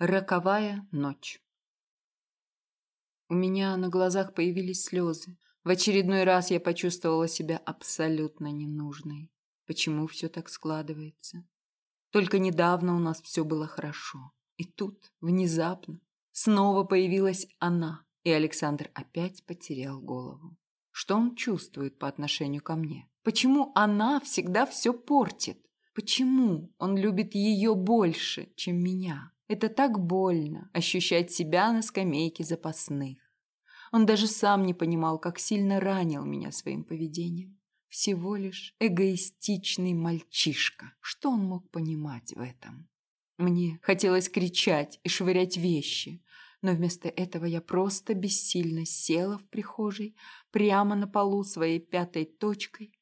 Роковая ночь. У меня на глазах появились слезы. В очередной раз я почувствовала себя абсолютно ненужной. Почему все так складывается? Только недавно у нас все было хорошо. И тут, внезапно, снова появилась она, и Александр опять потерял голову. Что он чувствует по отношению ко мне? Почему она всегда все портит? Почему он любит ее больше, чем меня? Это так больно ощущать себя на скамейке запасных. Он даже сам не понимал, как сильно ранил меня своим поведением. Всего лишь эгоистичный мальчишка. Что он мог понимать в этом? Мне хотелось кричать и швырять вещи, но вместо этого я просто бессильно села в прихожей прямо на полу своей пятой точкой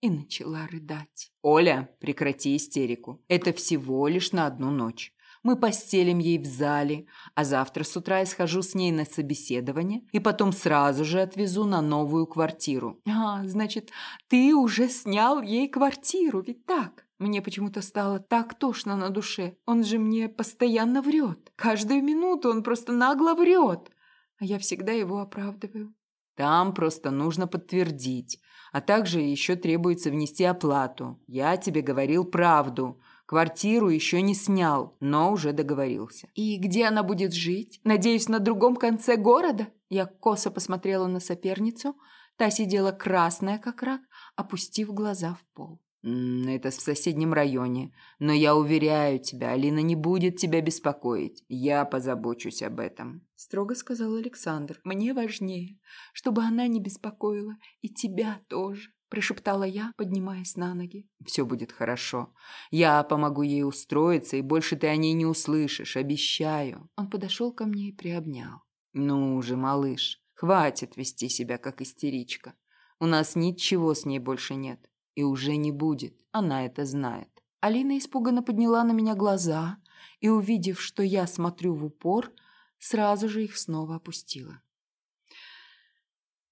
и начала рыдать. «Оля, прекрати истерику. Это всего лишь на одну ночь. Мы постелим ей в зале, а завтра с утра я схожу с ней на собеседование и потом сразу же отвезу на новую квартиру. А, значит, ты уже снял ей квартиру, ведь так? Мне почему-то стало так тошно на душе. Он же мне постоянно врет. Каждую минуту он просто нагло врет. А я всегда его оправдываю. Там просто нужно подтвердить. А также еще требуется внести оплату. Я тебе говорил правду. Квартиру еще не снял, но уже договорился. «И где она будет жить? Надеюсь, на другом конце города?» Я косо посмотрела на соперницу. Та сидела красная, как рак, опустив глаза в пол. «Это в соседнем районе. Но я уверяю тебя, Алина не будет тебя беспокоить. Я позабочусь об этом», — строго сказал Александр. «Мне важнее, чтобы она не беспокоила и тебя тоже» прошептала я, поднимаясь на ноги. «Все будет хорошо. Я помогу ей устроиться, и больше ты о ней не услышишь, обещаю». Он подошел ко мне и приобнял. «Ну же, малыш, хватит вести себя как истеричка. У нас ничего с ней больше нет. И уже не будет. Она это знает». Алина испуганно подняла на меня глаза и, увидев, что я смотрю в упор, сразу же их снова опустила.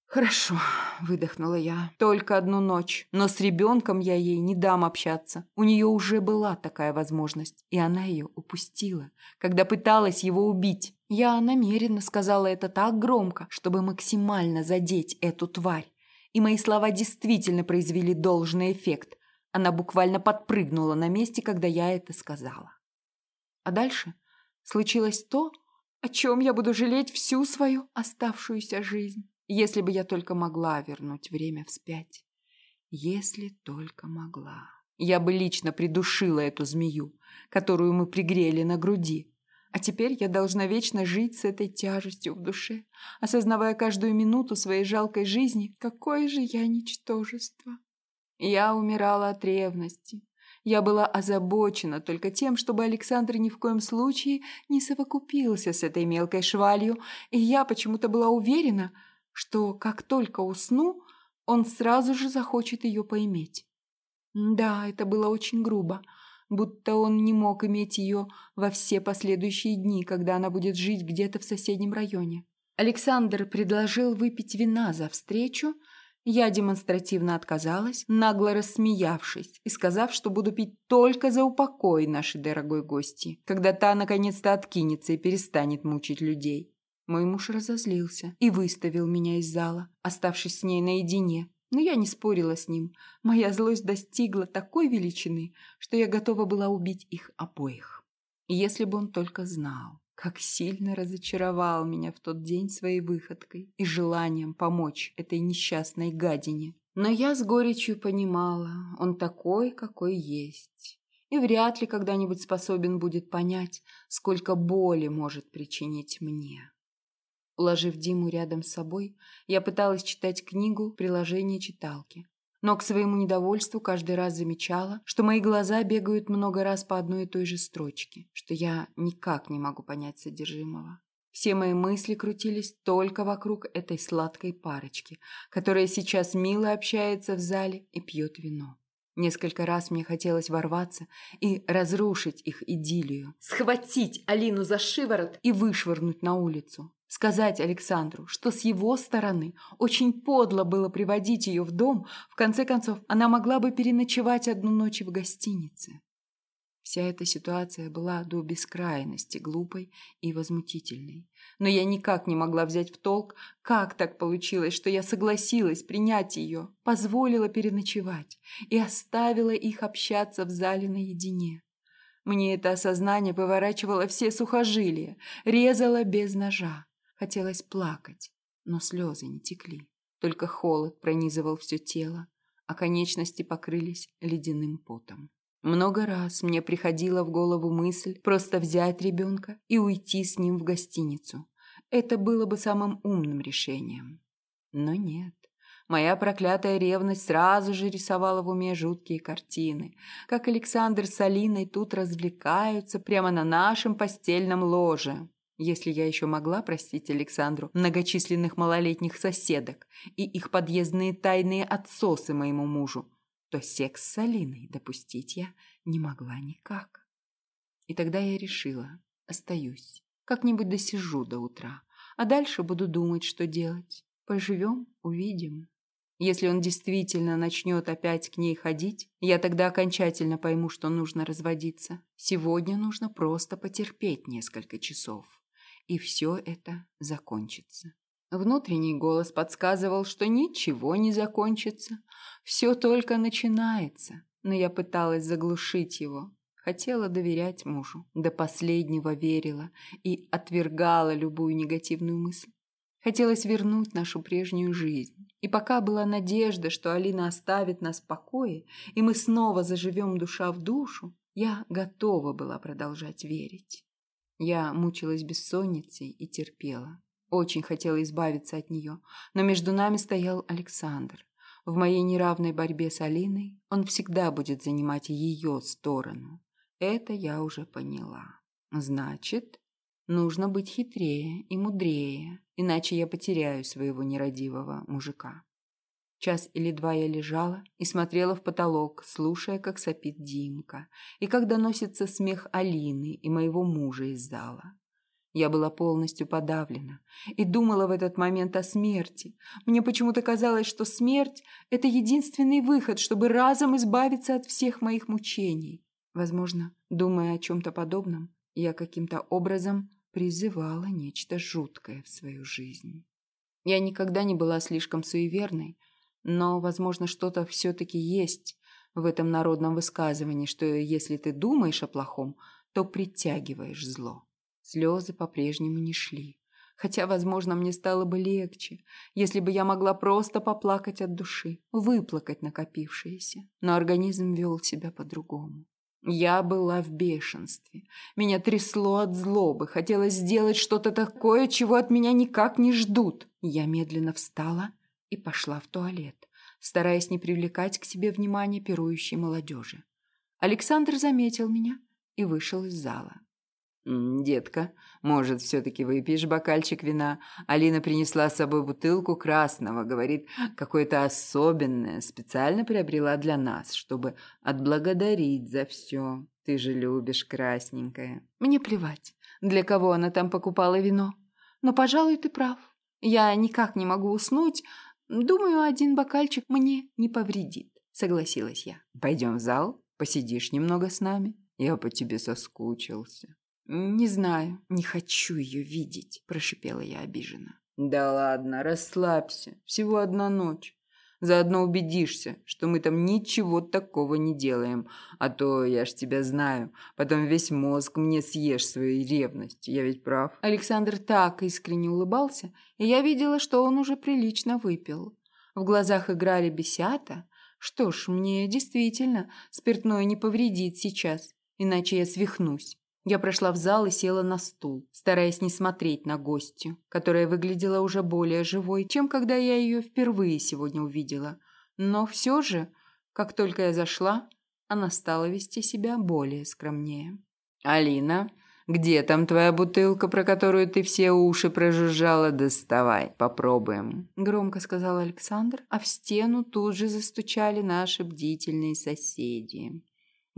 «Хорошо», — выдохнула я. «Только одну ночь. Но с ребенком я ей не дам общаться. У нее уже была такая возможность, и она ее упустила, когда пыталась его убить. Я намеренно сказала это так громко, чтобы максимально задеть эту тварь. И мои слова действительно произвели должный эффект. Она буквально подпрыгнула на месте, когда я это сказала. А дальше случилось то, о чем я буду жалеть всю свою оставшуюся жизнь. Если бы я только могла вернуть время вспять. Если только могла. Я бы лично придушила эту змею, которую мы пригрели на груди. А теперь я должна вечно жить с этой тяжестью в душе, осознавая каждую минуту своей жалкой жизни, какое же я ничтожество. Я умирала от ревности. Я была озабочена только тем, чтобы Александр ни в коем случае не совокупился с этой мелкой швалью, и я почему-то была уверена – что как только усну, он сразу же захочет ее поиметь. Да, это было очень грубо, будто он не мог иметь ее во все последующие дни, когда она будет жить где-то в соседнем районе. Александр предложил выпить вина за встречу, я демонстративно отказалась, нагло рассмеявшись и сказав, что буду пить только за упокой нашей дорогой гости, когда та наконец-то откинется и перестанет мучить людей. Мой муж разозлился и выставил меня из зала, оставшись с ней наедине. Но я не спорила с ним. Моя злость достигла такой величины, что я готова была убить их обоих. Если бы он только знал, как сильно разочаровал меня в тот день своей выходкой и желанием помочь этой несчастной гадине. Но я с горечью понимала, он такой, какой есть. И вряд ли когда-нибудь способен будет понять, сколько боли может причинить мне. Уложив Диму рядом с собой, я пыталась читать книгу приложение читалки. Но к своему недовольству каждый раз замечала, что мои глаза бегают много раз по одной и той же строчке, что я никак не могу понять содержимого. Все мои мысли крутились только вокруг этой сладкой парочки, которая сейчас мило общается в зале и пьет вино. Несколько раз мне хотелось ворваться и разрушить их идиллию, схватить Алину за шиворот и вышвырнуть на улицу. Сказать Александру, что с его стороны очень подло было приводить ее в дом, в конце концов, она могла бы переночевать одну ночь в гостинице. Вся эта ситуация была до бескрайности глупой и возмутительной. Но я никак не могла взять в толк, как так получилось, что я согласилась принять ее, позволила переночевать и оставила их общаться в зале наедине. Мне это осознание поворачивало все сухожилия, резало без ножа. Хотелось плакать, но слезы не текли. Только холод пронизывал все тело, а конечности покрылись ледяным потом. Много раз мне приходила в голову мысль просто взять ребенка и уйти с ним в гостиницу. Это было бы самым умным решением. Но нет. Моя проклятая ревность сразу же рисовала в уме жуткие картины, как Александр с Алиной тут развлекаются прямо на нашем постельном ложе. Если я еще могла простить Александру многочисленных малолетних соседок и их подъездные тайные отсосы моему мужу, то секс с Алиной допустить я не могла никак. И тогда я решила, остаюсь, как-нибудь досижу до утра, а дальше буду думать, что делать. Поживем, увидим. Если он действительно начнет опять к ней ходить, я тогда окончательно пойму, что нужно разводиться. Сегодня нужно просто потерпеть несколько часов. И все это закончится. Внутренний голос подсказывал, что ничего не закончится, все только начинается, но я пыталась заглушить его. Хотела доверять мужу, до последнего верила и отвергала любую негативную мысль. Хотелось вернуть нашу прежнюю жизнь. И пока была надежда, что Алина оставит нас в покое, и мы снова заживем душа в душу, я готова была продолжать верить. Я мучилась бессонницей и терпела. Очень хотела избавиться от нее, но между нами стоял Александр. В моей неравной борьбе с Алиной он всегда будет занимать ее сторону. Это я уже поняла. Значит, нужно быть хитрее и мудрее, иначе я потеряю своего нерадивого мужика. Час или два я лежала и смотрела в потолок, слушая, как сопит Димка, и как доносится смех Алины и моего мужа из зала. Я была полностью подавлена и думала в этот момент о смерти. Мне почему-то казалось, что смерть – это единственный выход, чтобы разом избавиться от всех моих мучений. Возможно, думая о чем-то подобном, я каким-то образом призывала нечто жуткое в свою жизнь. Я никогда не была слишком суеверной, но, возможно, что-то все-таки есть в этом народном высказывании, что если ты думаешь о плохом, то притягиваешь зло. Слезы по-прежнему не шли. Хотя, возможно, мне стало бы легче, если бы я могла просто поплакать от души, выплакать накопившееся. Но организм вел себя по-другому. Я была в бешенстве. Меня трясло от злобы. Хотелось сделать что-то такое, чего от меня никак не ждут. Я медленно встала и пошла в туалет, стараясь не привлекать к себе внимания пирующей молодежи. Александр заметил меня и вышел из зала. «Детка, может, все-таки выпьешь бокальчик вина? Алина принесла с собой бутылку красного, говорит, какое-то особенное, специально приобрела для нас, чтобы отблагодарить за все. Ты же любишь красненькое». «Мне плевать, для кого она там покупала вино. Но, пожалуй, ты прав. Я никак не могу уснуть. Думаю, один бокальчик мне не повредит», — согласилась я. «Пойдем в зал, посидишь немного с нами. Я по тебе соскучился». «Не знаю, не хочу ее видеть», – прошипела я обиженно. «Да ладно, расслабься. Всего одна ночь. Заодно убедишься, что мы там ничего такого не делаем. А то я ж тебя знаю. Потом весь мозг мне съешь своей ревностью. Я ведь прав». Александр так искренне улыбался, и я видела, что он уже прилично выпил. В глазах играли бесята. Что ж, мне действительно спиртное не повредит сейчас, иначе я свихнусь. Я прошла в зал и села на стул, стараясь не смотреть на гостью, которая выглядела уже более живой, чем когда я ее впервые сегодня увидела. Но все же, как только я зашла, она стала вести себя более скромнее. «Алина, где там твоя бутылка, про которую ты все уши прожужжала? Доставай, попробуем», — громко сказал Александр, а в стену тут же застучали наши бдительные соседи.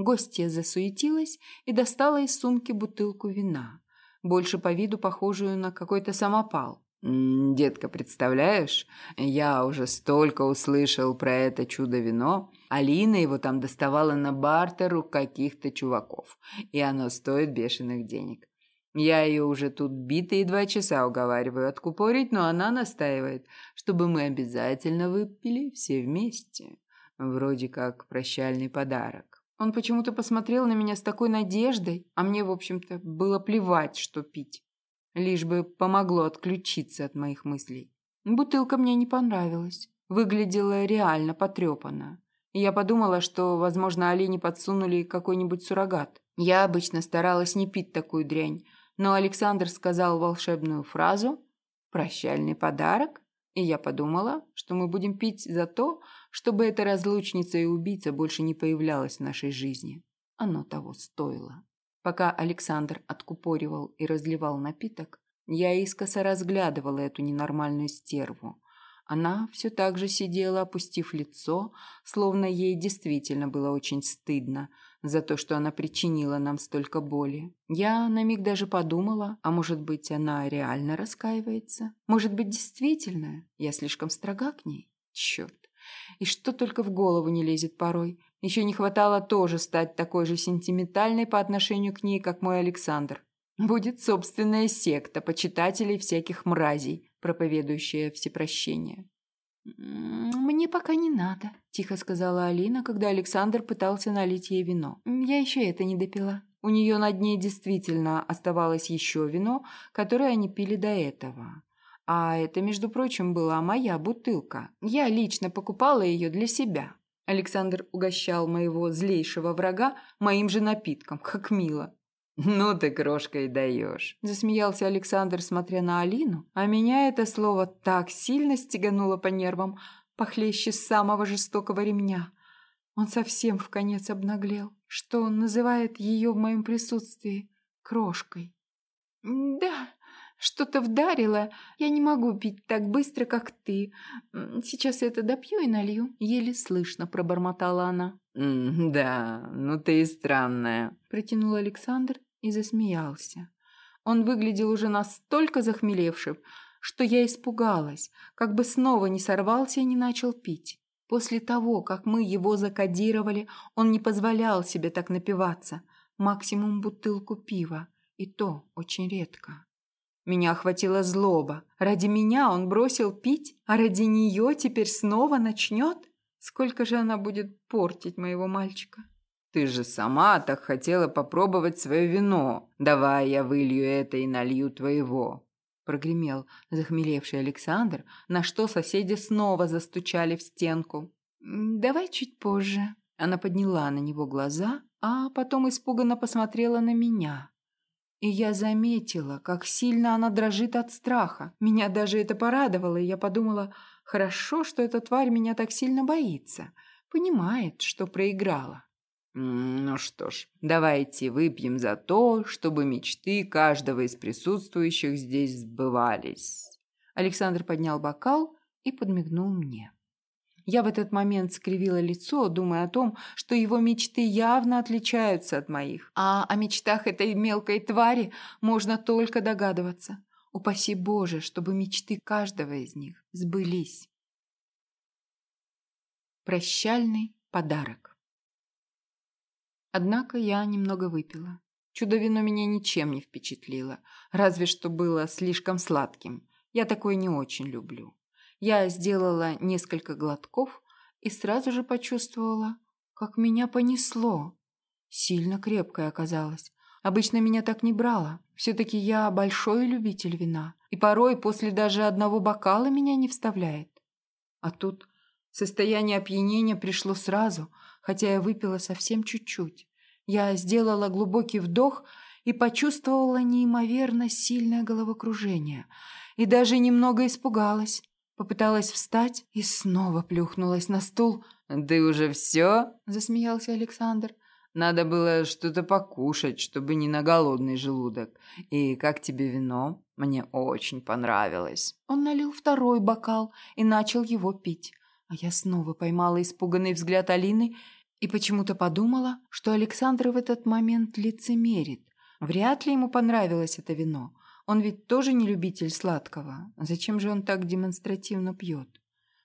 Гостья засуетилась и достала из сумки бутылку вина, больше по виду похожую на какой-то самопал. «Детка, представляешь, я уже столько услышал про это чудо-вино. Алина его там доставала на бартер у каких-то чуваков, и оно стоит бешеных денег. Я ее уже тут битые два часа уговариваю откупорить, но она настаивает, чтобы мы обязательно выпили все вместе. Вроде как прощальный подарок. Он почему-то посмотрел на меня с такой надеждой, а мне, в общем-то, было плевать, что пить. Лишь бы помогло отключиться от моих мыслей. Бутылка мне не понравилась. Выглядела реально потрепанно. Я подумала, что, возможно, Алине подсунули какой-нибудь суррогат. Я обычно старалась не пить такую дрянь, но Александр сказал волшебную фразу «прощальный подарок», и я подумала, что мы будем пить за то, чтобы эта разлучница и убийца больше не появлялась в нашей жизни. Оно того стоило. Пока Александр откупоривал и разливал напиток, я искоса разглядывала эту ненормальную стерву. Она все так же сидела, опустив лицо, словно ей действительно было очень стыдно – за то, что она причинила нам столько боли. Я на миг даже подумала, а может быть, она реально раскаивается? Может быть, действительно, я слишком строга к ней? Черт. И что только в голову не лезет порой. Еще не хватало тоже стать такой же сентиментальной по отношению к ней, как мой Александр. Будет собственная секта почитателей всяких мразей, проповедующая всепрощение. «Мне пока не надо», – тихо сказала Алина, когда Александр пытался налить ей вино. «Я еще это не допила». У нее на дне действительно оставалось еще вино, которое они пили до этого. А это, между прочим, была моя бутылка. Я лично покупала ее для себя. Александр угощал моего злейшего врага моим же напитком, как мило. «Ну ты, крошка, и даешь!» Засмеялся Александр, смотря на Алину, а меня это слово так сильно стегануло по нервам, похлеще самого жестокого ремня. Он совсем в конец обнаглел, что он называет ее в моем присутствии крошкой. «Да, что-то вдарило. Я не могу пить так быстро, как ты. Сейчас я это допью и налью». Еле слышно пробормотала она. «Да, ну ты и странная», – протянул Александр и засмеялся. Он выглядел уже настолько захмелевшим, что я испугалась, как бы снова не сорвался и не начал пить. После того, как мы его закодировали, он не позволял себе так напиваться. Максимум бутылку пива, и то очень редко. Меня охватила злоба. Ради меня он бросил пить, а ради нее теперь снова начнет? Сколько же она будет портить моего мальчика? Ты же сама так хотела попробовать свое вино. Давай я вылью это и налью твоего. Прогремел захмелевший Александр, на что соседи снова застучали в стенку. «Давай чуть позже». Она подняла на него глаза, а потом испуганно посмотрела на меня. И я заметила, как сильно она дрожит от страха. Меня даже это порадовало, и я подумала, хорошо, что эта тварь меня так сильно боится. Понимает, что проиграла. Ну что ж, давайте выпьем за то, чтобы мечты каждого из присутствующих здесь сбывались. Александр поднял бокал и подмигнул мне. Я в этот момент скривила лицо, думая о том, что его мечты явно отличаются от моих. А о мечтах этой мелкой твари можно только догадываться. Упаси Боже, чтобы мечты каждого из них сбылись. Прощальный подарок. Однако я немного выпила. Чудо-вино меня ничем не впечатлило, разве что было слишком сладким. Я такое не очень люблю. Я сделала несколько глотков и сразу же почувствовала, как меня понесло. Сильно крепкое оказалось. Обычно меня так не брало. Все-таки я большой любитель вина. И порой после даже одного бокала меня не вставляет. А тут состояние опьянения пришло сразу – хотя я выпила совсем чуть-чуть. Я сделала глубокий вдох и почувствовала неимоверно сильное головокружение. И даже немного испугалась. Попыталась встать и снова плюхнулась на стул. «Ты уже все?» – засмеялся Александр. «Надо было что-то покушать, чтобы не на голодный желудок. И как тебе вино? Мне очень понравилось». Он налил второй бокал и начал его пить. А я снова поймала испуганный взгляд Алины и почему-то подумала, что Александр в этот момент лицемерит. Вряд ли ему понравилось это вино. Он ведь тоже не любитель сладкого. Зачем же он так демонстративно пьет?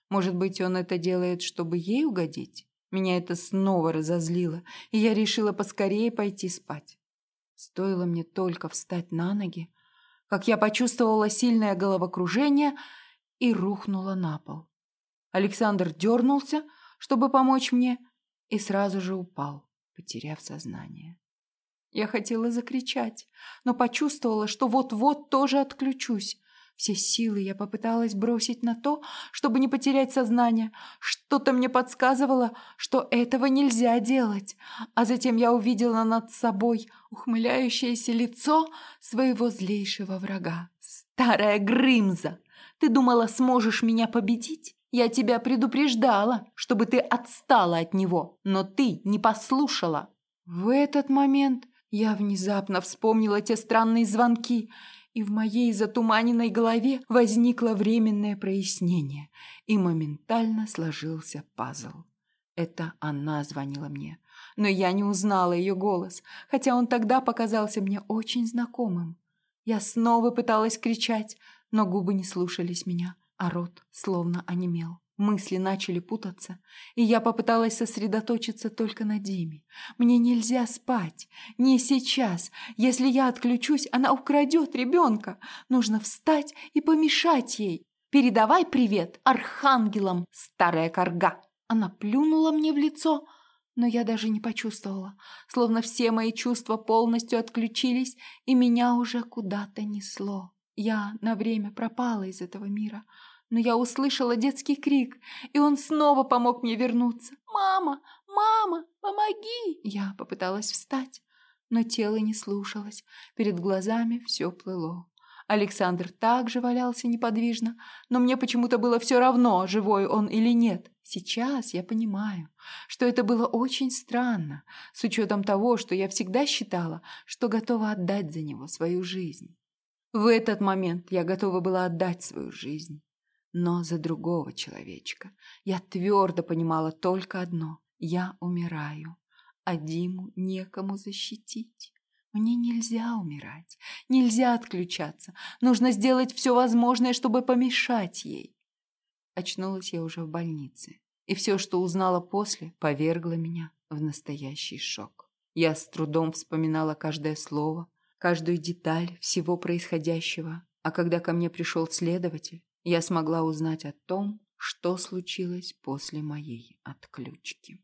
Может быть, он это делает, чтобы ей угодить? Меня это снова разозлило, и я решила поскорее пойти спать. Стоило мне только встать на ноги, как я почувствовала сильное головокружение и рухнула на пол. Александр дернулся, чтобы помочь мне, и сразу же упал, потеряв сознание. Я хотела закричать, но почувствовала, что вот-вот тоже отключусь. Все силы я попыталась бросить на то, чтобы не потерять сознание. Что-то мне подсказывало, что этого нельзя делать. А затем я увидела над собой ухмыляющееся лицо своего злейшего врага. Старая Грымза! Ты думала, сможешь меня победить? Я тебя предупреждала, чтобы ты отстала от него, но ты не послушала. В этот момент я внезапно вспомнила те странные звонки, и в моей затуманенной голове возникло временное прояснение, и моментально сложился пазл. Это она звонила мне, но я не узнала ее голос, хотя он тогда показался мне очень знакомым. Я снова пыталась кричать, но губы не слушались меня, а рот словно онемел. Мысли начали путаться, и я попыталась сосредоточиться только на Диме. Мне нельзя спать. Не сейчас. Если я отключусь, она украдет ребенка. Нужно встать и помешать ей. Передавай привет архангелам, старая корга. Она плюнула мне в лицо, но я даже не почувствовала, словно все мои чувства полностью отключились, и меня уже куда-то несло. Я на время пропала из этого мира, но я услышала детский крик, и он снова помог мне вернуться. «Мама! Мама! Помоги!» Я попыталась встать, но тело не слушалось, перед глазами все плыло. Александр также валялся неподвижно, но мне почему-то было все равно, живой он или нет. Сейчас я понимаю, что это было очень странно, с учетом того, что я всегда считала, что готова отдать за него свою жизнь. В этот момент я готова была отдать свою жизнь но за другого человечка. Я твердо понимала только одно – я умираю, а Диму некому защитить. Мне нельзя умирать, нельзя отключаться, нужно сделать все возможное, чтобы помешать ей. Очнулась я уже в больнице, и все, что узнала после, повергло меня в настоящий шок. Я с трудом вспоминала каждое слово, каждую деталь всего происходящего, а когда ко мне пришел следователь, я смогла узнать о том, что случилось после моей отключки.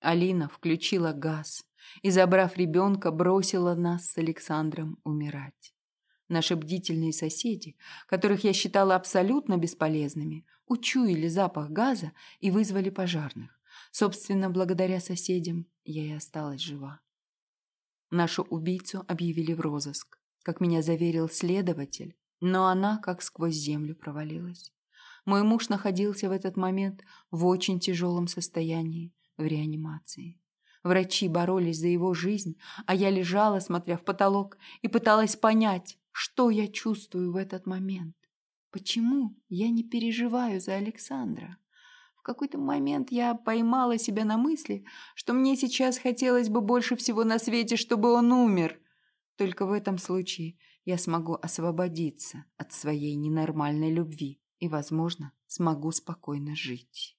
Алина включила газ и, забрав ребенка, бросила нас с Александром умирать. Наши бдительные соседи, которых я считала абсолютно бесполезными, учуяли запах газа и вызвали пожарных. Собственно, благодаря соседям я и осталась жива. Нашу убийцу объявили в розыск. Как меня заверил следователь, но она как сквозь землю провалилась. Мой муж находился в этот момент в очень тяжелом состоянии, в реанимации. Врачи боролись за его жизнь, а я лежала, смотря в потолок, и пыталась понять, что я чувствую в этот момент. Почему я не переживаю за Александра? В какой-то момент я поймала себя на мысли, что мне сейчас хотелось бы больше всего на свете, чтобы он умер. Только в этом случае я смогу освободиться от своей ненормальной любви и, возможно, смогу спокойно жить.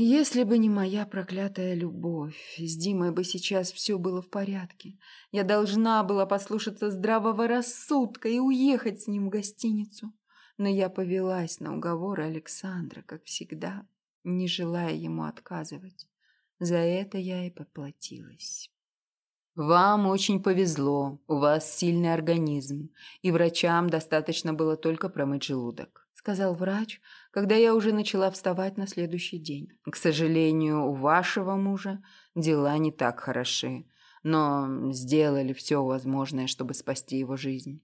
Если бы не моя проклятая любовь, с Димой бы сейчас все было в порядке. Я должна была послушаться здравого рассудка и уехать с ним в гостиницу. Но я повелась на уговоры Александра, как всегда, не желая ему отказывать. За это я и поплатилась. «Вам очень повезло, у вас сильный организм, и врачам достаточно было только промыть желудок», сказал врач, когда я уже начала вставать на следующий день. «К сожалению, у вашего мужа дела не так хороши, но сделали все возможное, чтобы спасти его жизнь».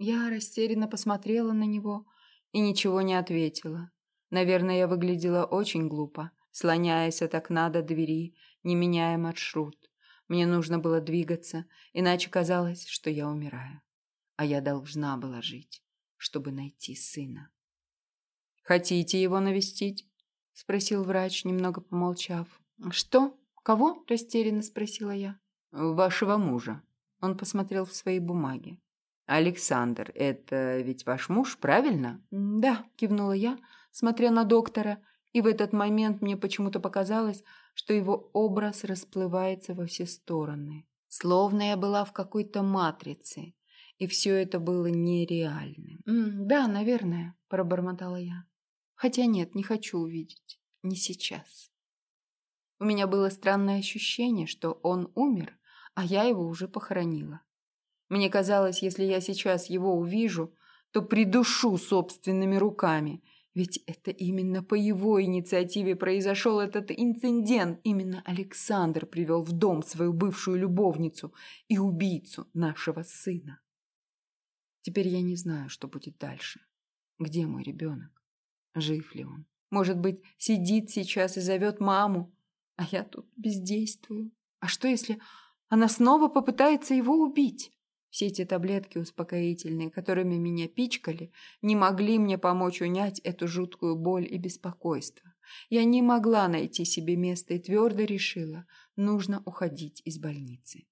Я растерянно посмотрела на него и ничего не ответила. Наверное, я выглядела очень глупо, слоняясь от окна до двери, не меняя маршрут. Мне нужно было двигаться, иначе казалось, что я умираю. А я должна была жить, чтобы найти сына. «Хотите его навестить?» — спросил врач, немного помолчав. «Что? Кого?» — растерянно спросила я. «Вашего мужа». Он посмотрел в свои бумаги. Александр, это ведь ваш муж, правильно? Да, кивнула я, смотря на доктора, и в этот момент мне почему-то показалось, что его образ расплывается во все стороны. Словно я была в какой-то матрице, и все это было нереальным. «Да, наверное», – пробормотала я. «Хотя нет, не хочу увидеть. Не сейчас». У меня было странное ощущение, что он умер, а я его уже похоронила. Мне казалось, если я сейчас его увижу, то придушу собственными руками – ведь это именно по его инициативе произошел этот инцидент. Именно Александр привел в дом свою бывшую любовницу и убийцу нашего сына. Теперь я не знаю, что будет дальше. Где мой ребенок? Жив ли он? Может быть, сидит сейчас и зовет маму, а я тут бездействую. А что, если она снова попытается его убить? Все эти таблетки успокоительные, которыми меня пичкали, не могли мне помочь унять эту жуткую боль и беспокойство. Я не могла найти себе места и твердо решила, нужно уходить из больницы.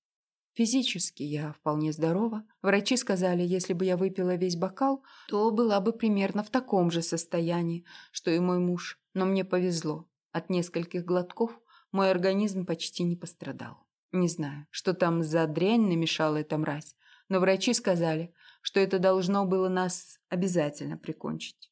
Физически я вполне здорова. Врачи сказали, если бы я выпила весь бокал, то была бы примерно в таком же состоянии, что и мой муж. Но мне повезло. От нескольких глотков мой организм почти не пострадал. Не знаю, что там за дрянь намешала эта мразь, но врачи сказали, что это должно было нас обязательно прикончить.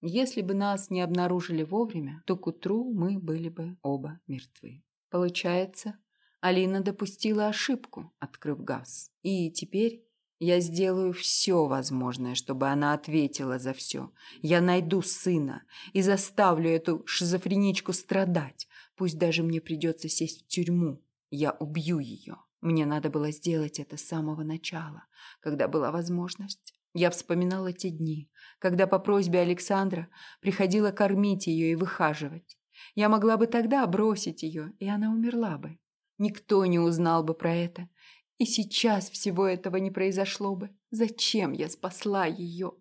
Если бы нас не обнаружили вовремя, то к утру мы были бы оба мертвы. Получается, Алина допустила ошибку, открыв газ. И теперь я сделаю все возможное, чтобы она ответила за все. Я найду сына и заставлю эту шизофреничку страдать. Пусть даже мне придется сесть в тюрьму. Я убью ее. Мне надо было сделать это с самого начала, когда была возможность. Я вспоминала те дни, когда по просьбе Александра приходила кормить ее и выхаживать. Я могла бы тогда бросить ее, и она умерла бы. Никто не узнал бы про это. И сейчас всего этого не произошло бы. Зачем я спасла ее?